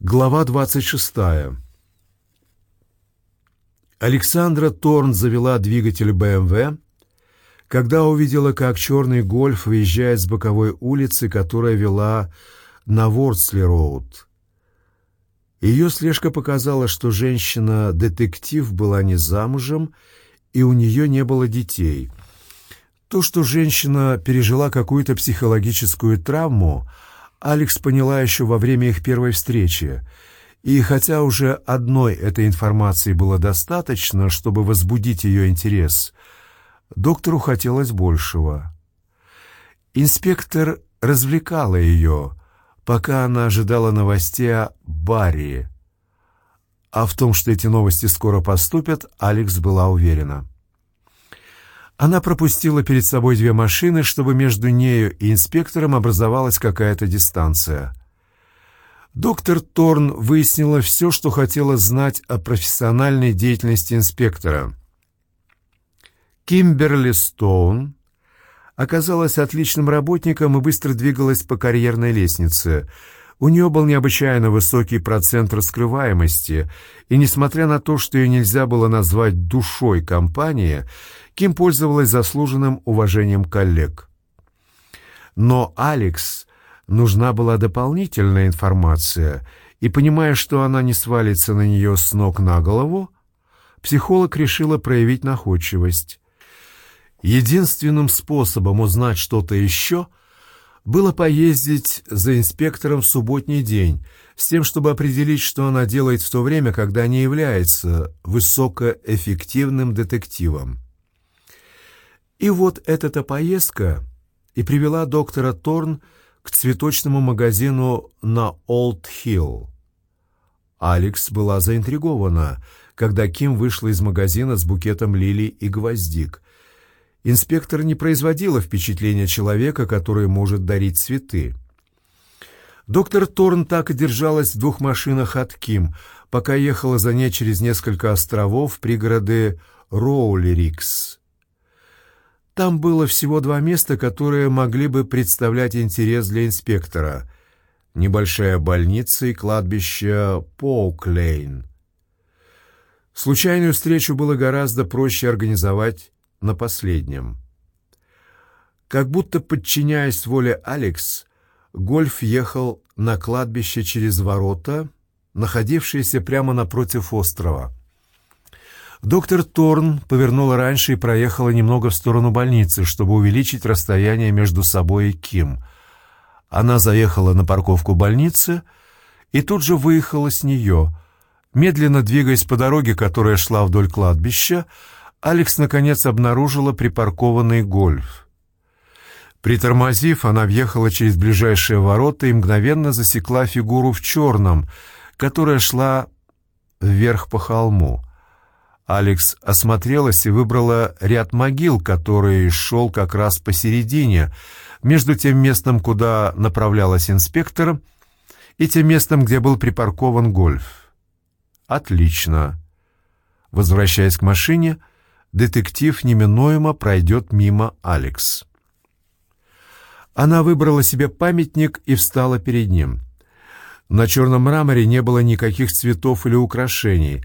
Глава 26. Александра Торн завела двигатель БМВ, когда увидела, как черный гольф выезжает с боковой улицы, которая вела на Вордсли-роуд. Ее слежка показала, что женщина-детектив была не замужем, и у нее не было детей. То, что женщина пережила какую-то психологическую травму – Алекс поняла еще во время их первой встречи, и хотя уже одной этой информации было достаточно, чтобы возбудить ее интерес, доктору хотелось большего. Инспектор развлекала ее, пока она ожидала новостей о Барри, а в том, что эти новости скоро поступят, Алекс была уверена. Она пропустила перед собой две машины, чтобы между нею и инспектором образовалась какая-то дистанция. Доктор Торн выяснила все, что хотела знать о профессиональной деятельности инспектора. Кимберли Стоун оказалась отличным работником и быстро двигалась по карьерной лестнице – у нее был необычайно высокий процент раскрываемости, и несмотря на то, что ее нельзя было назвать душой компании, Ким пользовалась заслуженным уважением коллег. Но Алекс нужна была дополнительная информация, и, понимая, что она не свалится на нее с ног на голову, психолог решила проявить находчивость. Единственным способом узнать что-то еще — было поездить за инспектором в субботний день, с тем, чтобы определить, что она делает в то время, когда не является высокоэффективным детективом. И вот эта-то поездка и привела доктора Торн к цветочному магазину на Олд-Хилл. Алекс была заинтригована, когда Ким вышла из магазина с букетом лилий и гвоздик. Инспектор не производила впечатления человека, который может дарить цветы. Доктор Торн так и держалась в двух машинах от Ким, пока ехала за ней через несколько островов пригороды Роулерикс. Там было всего два места, которые могли бы представлять интерес для инспектора. Небольшая больница и кладбище Поуклейн. Случайную встречу было гораздо проще организовать на последнем. Как будто подчиняясь воле Алекс, Гольф ехал на кладбище через ворота, находившиеся прямо напротив острова. Доктор Торн повернула раньше и проехала немного в сторону больницы, чтобы увеличить расстояние между собой и Ким. Она заехала на парковку больницы и тут же выехала с нее. Медленно двигаясь по дороге, которая шла вдоль кладбища, Алекс наконец обнаружила припаркованный гольф. Притормозив, она въехала через ближайшие ворота и мгновенно засекла фигуру в черном, которая шла вверх по холму. Алекс осмотрелась и выбрала ряд могил, который шел как раз посередине, между тем местом, куда направлялась инспектор, и тем местом, где был припаркован гольф. «Отлично». Возвращаясь к машине, детектив неминуемо пройдет мимо Алекс. Она выбрала себе памятник и встала перед ним. На черном мраморе не было никаких цветов или украшений,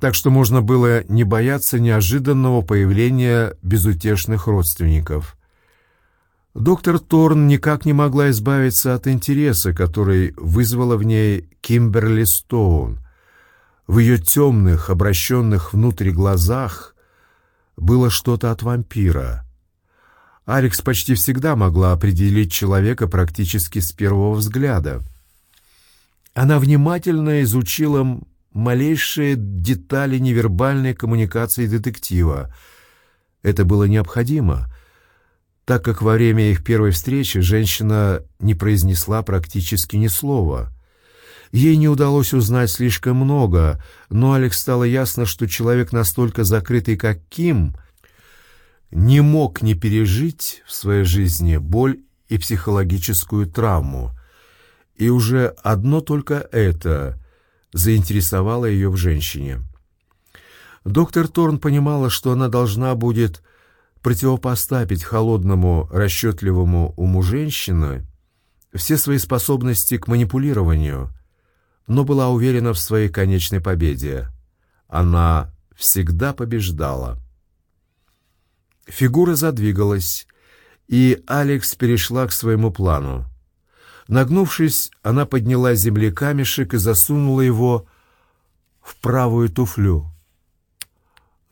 так что можно было не бояться неожиданного появления безутешных родственников. Доктор Торн никак не могла избавиться от интереса, который вызвала в ней Кимберли Стоун. В ее темных, обращенных внутрь глазах было что-то от вампира. Алекс почти всегда могла определить человека практически с первого взгляда. Она внимательно изучила малейшие детали невербальной коммуникации детектива. Это было необходимо, так как во время их первой встречи женщина не произнесла практически ни слова. Ей не удалось узнать слишком много, но Алекс стало ясно, что человек настолько закрытый, как Ким, не мог не пережить в своей жизни боль и психологическую травму. И уже одно только это заинтересовало ее в женщине. Доктор Торн понимала, что она должна будет противопоставить холодному, расчетливому уму женщины все свои способности к манипулированию, но была уверена в своей конечной победе. Она всегда побеждала. Фигура задвигалась, и Алекс перешла к своему плану. Нагнувшись, она подняла с земли камешек и засунула его в правую туфлю.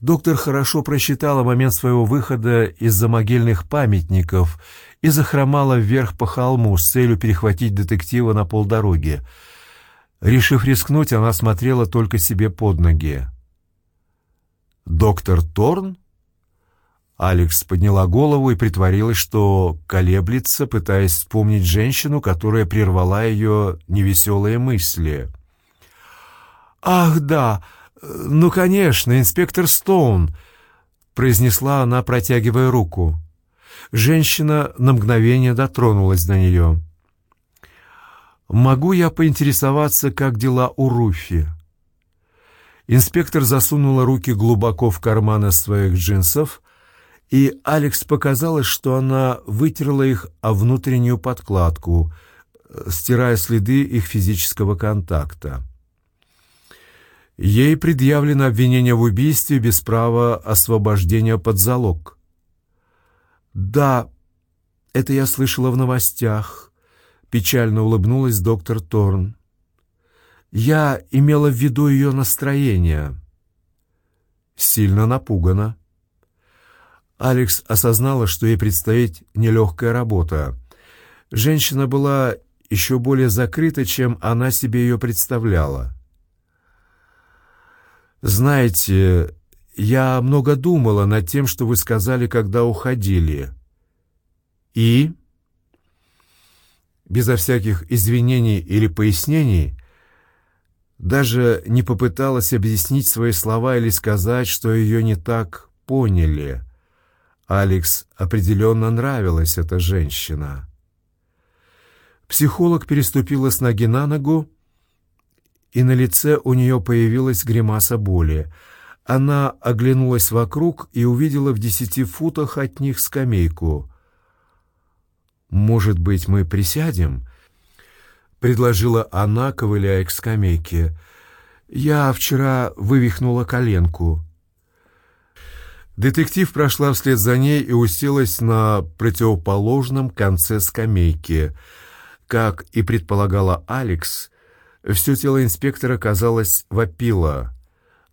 Доктор хорошо просчитала момент своего выхода из-за могильных памятников и захромала вверх по холму с целью перехватить детектива на полдороги. Решив рискнуть, она смотрела только себе под ноги. «Доктор Торн?» Алекс подняла голову и притворилась, что колеблется, пытаясь вспомнить женщину, которая прервала ее невеселые мысли. «Ах, да! Ну, конечно, инспектор Стоун!» — произнесла она, протягивая руку. Женщина на мгновение дотронулась до нее. «Могу я поинтересоваться, как дела у Руфи?» Инспектор засунула руки глубоко в карманы своих джинсов, и Алекс показалось, что она вытерла их о внутреннюю подкладку, стирая следы их физического контакта. Ей предъявлено обвинение в убийстве без права освобождения под залог. «Да, это я слышала в новостях», — печально улыбнулась доктор Торн. «Я имела в виду ее настроение». Сильно напугана. Алекс осознала, что ей предстоит нелегкая работа. Женщина была еще более закрыта, чем она себе ее представляла. «Знаете, я много думала над тем, что вы сказали, когда уходили. И...» Безо всяких извинений или пояснений даже не попыталась объяснить свои слова или сказать, что ее не так поняли. Алекс определенно нравилась эта женщина. Психолог переступила с ноги на ногу, и на лице у нее появилась гримаса боли. Она оглянулась вокруг и увидела в десяти футах от них скамейку. «Может быть, мы присядем?» — предложила она, ковыляя к скамейке. «Я вчера вывихнула коленку». Детектив прошла вслед за ней и уселась на противоположном конце скамейки. Как и предполагала Алекс, все тело инспектора, казалось, вопило.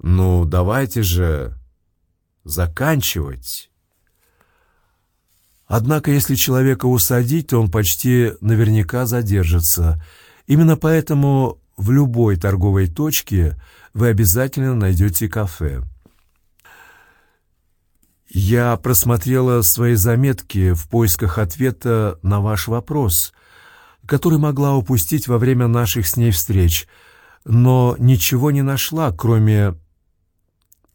«Ну, давайте же заканчивать!» Однако, если человека усадить, то он почти наверняка задержится. Именно поэтому в любой торговой точке вы обязательно найдете кафе. Я просмотрела свои заметки в поисках ответа на ваш вопрос, который могла упустить во время наших с ней встреч, но ничего не нашла, кроме...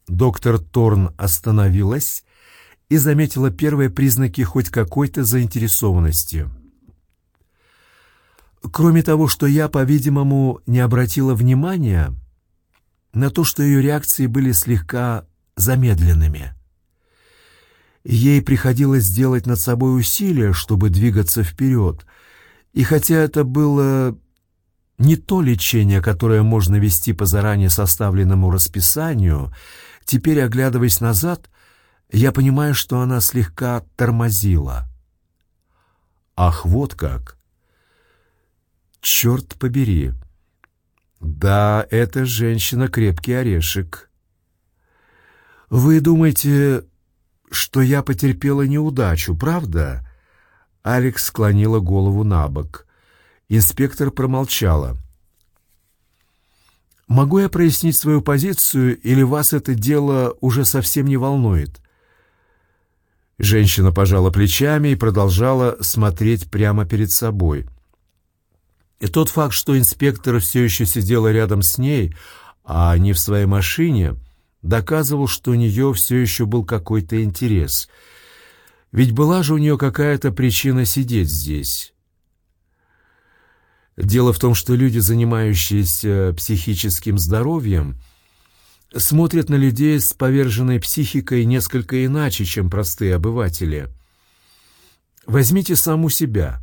Доктор Торн остановилась и заметила первые признаки хоть какой-то заинтересованности. Кроме того, что я, по-видимому, не обратила внимания на то, что ее реакции были слегка замедленными. Ей приходилось делать над собой усилия, чтобы двигаться вперед. И хотя это было не то лечение, которое можно вести по заранее составленному расписанию, теперь, оглядываясь назад, я понимаю, что она слегка тормозила. Ах, вот как! Черт побери! Да, эта женщина крепкий орешек. Вы думаете, что я потерпела неудачу, правда?» Алекс склонила голову на бок. Инспектор промолчала. «Могу я прояснить свою позицию, или вас это дело уже совсем не волнует?» Женщина пожала плечами и продолжала смотреть прямо перед собой. И тот факт, что инспектор все еще сидела рядом с ней, а не в своей машине, доказывал, что у нее все еще был какой-то интерес. Ведь была же у нее какая-то причина сидеть здесь. Дело в том, что люди, занимающиеся психическим здоровьем, смотрят на людей с поверженной психикой несколько иначе, чем простые обыватели. Возьмите саму себя.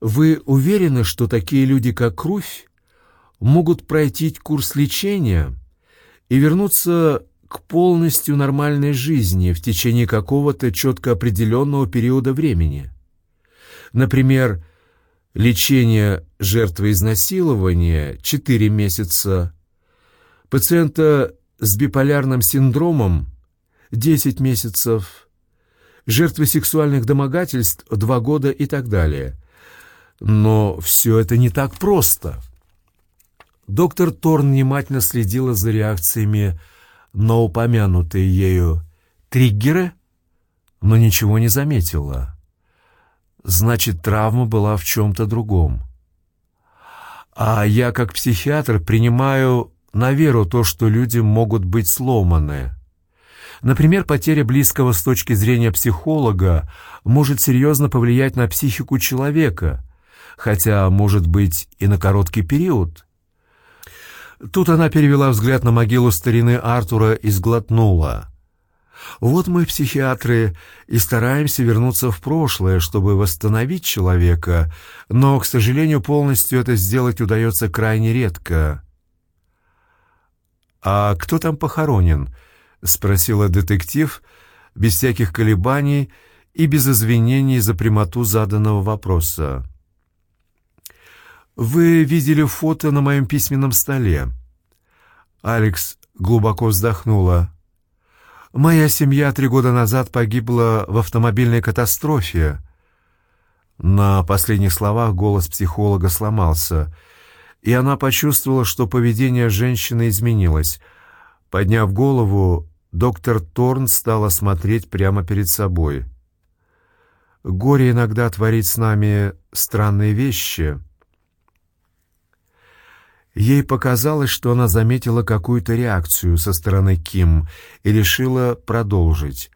Вы уверены, что такие люди, как Руфь, могут пройти курс лечения и вернуться к полностью нормальной жизни в течение какого-то четко определенного периода времени? Например, лечение жертвы изнасилования 4 месяца, пациента с биполярным синдромом 10 месяцев, жертвы сексуальных домогательств 2 года и так далее. Но все это не так просто. Доктор Торн внимательно следила за реакциями на упомянутые ею триггеры, но ничего не заметила. Значит, травма была в чем-то другом. А я, как психиатр, принимаю на веру то, что люди могут быть сломаны. Например, потеря близкого с точки зрения психолога может серьезно повлиять на психику человека, хотя, может быть, и на короткий период. Тут она перевела взгляд на могилу старины Артура и сглотнула. Вот мы, психиатры, и стараемся вернуться в прошлое, чтобы восстановить человека, но, к сожалению, полностью это сделать удается крайне редко. «А кто там похоронен?» — спросила детектив, без всяких колебаний и без извинений за прямоту заданного вопроса. «Вы видели фото на моем письменном столе?» Алекс глубоко вздохнула. «Моя семья три года назад погибла в автомобильной катастрофе». На последних словах голос психолога сломался, и она почувствовала, что поведение женщины изменилось. Подняв голову, доктор Торн стала смотреть прямо перед собой. «Горе иногда творит с нами странные вещи», Ей показалось, что она заметила какую-то реакцию со стороны Ким и решила продолжить.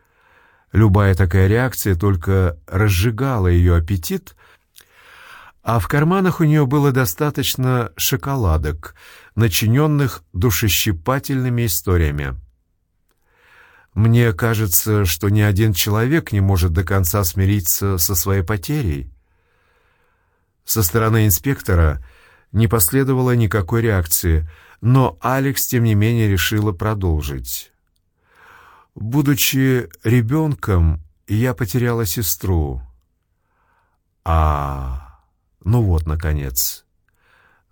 Любая такая реакция только разжигала ее аппетит, а в карманах у нее было достаточно шоколадок, начиненных душещипательными историями. Мне кажется, что ни один человек не может до конца смириться со своей потерей. Со стороны инспектора – не последовало никакой реакции, но Алекс, тем не менее, решила продолжить. «Будучи ребенком, я потеряла сестру». «А, ну вот, наконец».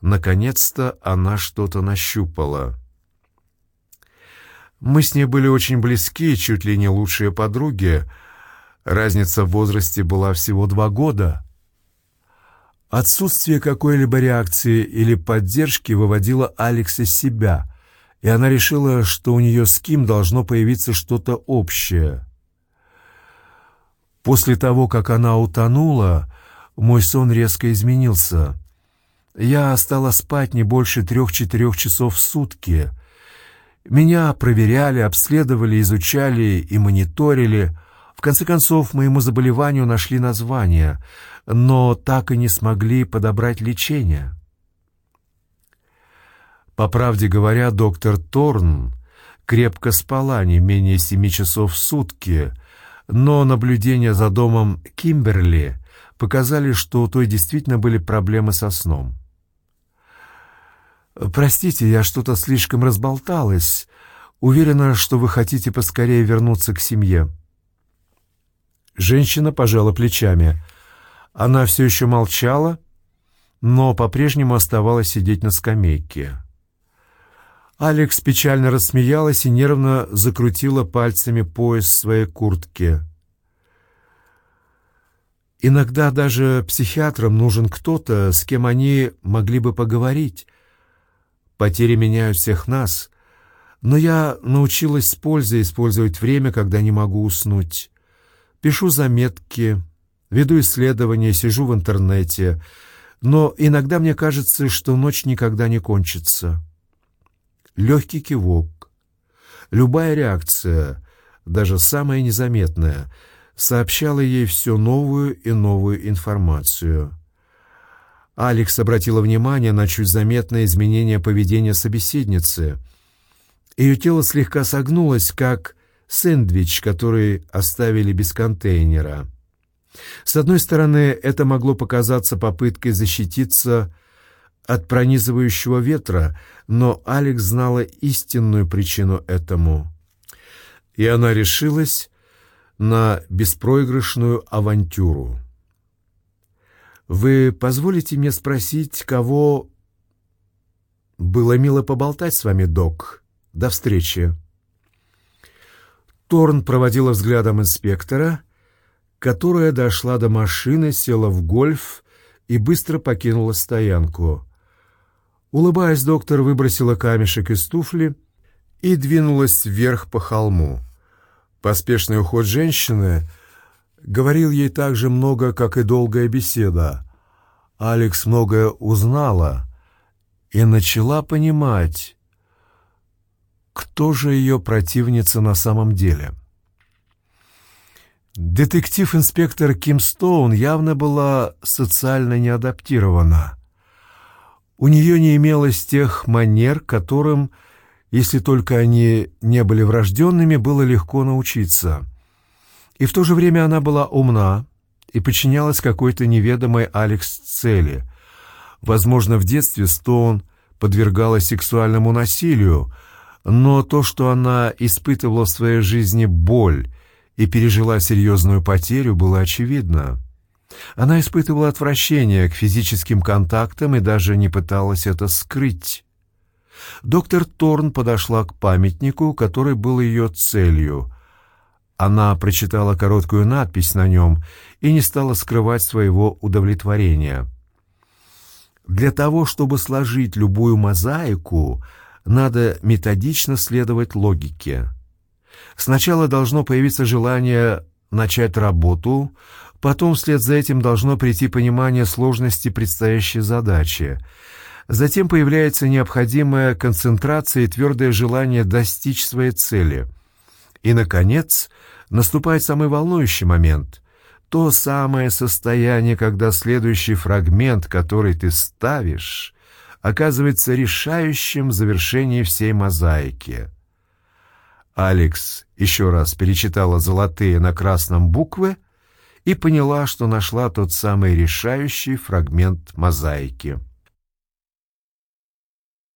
Наконец-то она что-то нащупала. Мы с ней были очень близки, чуть ли не лучшие подруги. Разница в возрасте была всего два года. Отсутствие какой-либо реакции или поддержки выводило Алекс из себя, и она решила, что у нее с Ким должно появиться что-то общее. После того, как она утонула, мой сон резко изменился. Я стала спать не больше трех-четырех часов в сутки. Меня проверяли, обследовали, изучали и мониторили. В конце концов, моему заболеванию нашли название — но так и не смогли подобрать лечение. По правде говоря, доктор Торн крепко спала не менее семи часов в сутки, но наблюдения за домом Кимберли показали, что у той действительно были проблемы со сном. «Простите, я что-то слишком разболталась. Уверена, что вы хотите поскорее вернуться к семье». Женщина пожала плечами – она все еще молчала, но по-прежнему оставалась сидеть на скамейке. Алекс печально рассмеялась и нервно закрутила пальцами пояс своей куртки. Иногда даже психиатрам нужен кто-то, с кем они могли бы поговорить. Потери меняют всех нас, но я научилась с пользой использовать время, когда не могу уснуть. Пишу заметки, веду исследования, сижу в интернете, но иногда мне кажется, что ночь никогда не кончится. Легкий кивок, любая реакция, даже самая незаметная, сообщала ей все новую и новую информацию. Алекс обратила внимание на чуть заметное изменение поведения собеседницы. Ее тело слегка согнулось, как сэндвич, который оставили без контейнера — С одной стороны, это могло показаться попыткой защититься от пронизывающего ветра, но Алекс знала истинную причину этому. И она решилась на беспроигрышную авантюру. «Вы позволите мне спросить, кого...» «Было мило поболтать с вами, док. До встречи». Торн проводила взглядом инспектора, которая дошла до машины, села в гольф и быстро покинула стоянку. Улыбаясь, доктор выбросила камешек из туфли и двинулась вверх по холму. Поспешный уход женщины говорил ей так же много, как и долгая беседа. Алекс многое узнала и начала понимать, кто же ее противница на самом деле. Детектив-инспектор Ким Стоун явно была социально неадаптирована. У нее не имелось тех манер, которым если только они не были врожденными, было легко научиться. И в то же время она была умна и подчинялась какой-то неведомой Алекс цели. Возможно, в детстве Стоун подвергалась сексуальному насилию, но то, что она испытывала в своей жизни боль и пережила серьезную потерю, было очевидно. Она испытывала отвращение к физическим контактам и даже не пыталась это скрыть. Доктор Торн подошла к памятнику, который был ее целью. Она прочитала короткую надпись на нем и не стала скрывать своего удовлетворения. Для того, чтобы сложить любую мозаику, надо методично следовать логике. Сначала должно появиться желание начать работу, потом вслед за этим должно прийти понимание сложности предстоящей задачи — Затем появляется необходимая концентрация и твердое желание достичь своей цели. И, наконец, наступает самый волнующий момент. То самое состояние, когда следующий фрагмент, который ты ставишь, оказывается решающим в завершении всей мозаики. Алекс еще раз перечитала золотые на красном буквы и поняла, что нашла тот самый решающий фрагмент мозаики.